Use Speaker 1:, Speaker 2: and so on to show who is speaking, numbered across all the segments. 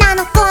Speaker 1: 女の子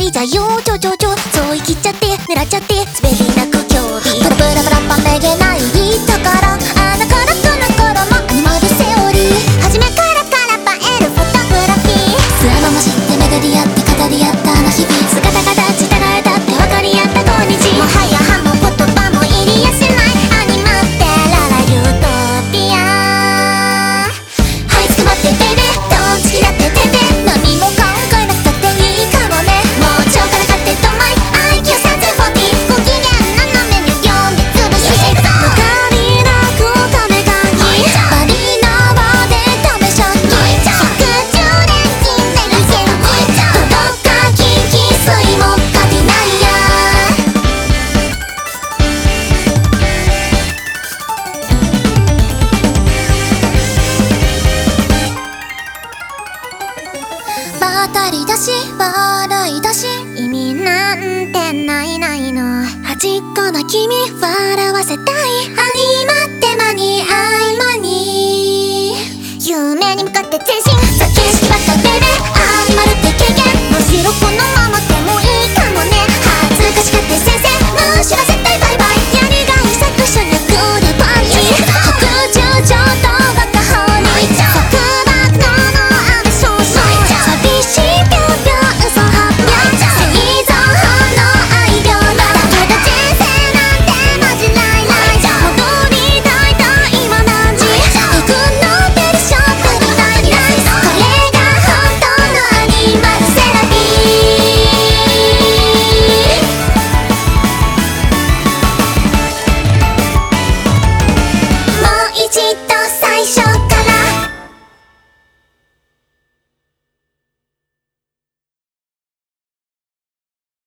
Speaker 1: りじゃよちょちょちょ。そういきっちゃって狙っちゃって滑りな。語り出し笑い出し。意味なんてないないの。端っこの君笑わせたい。始まって間に合う。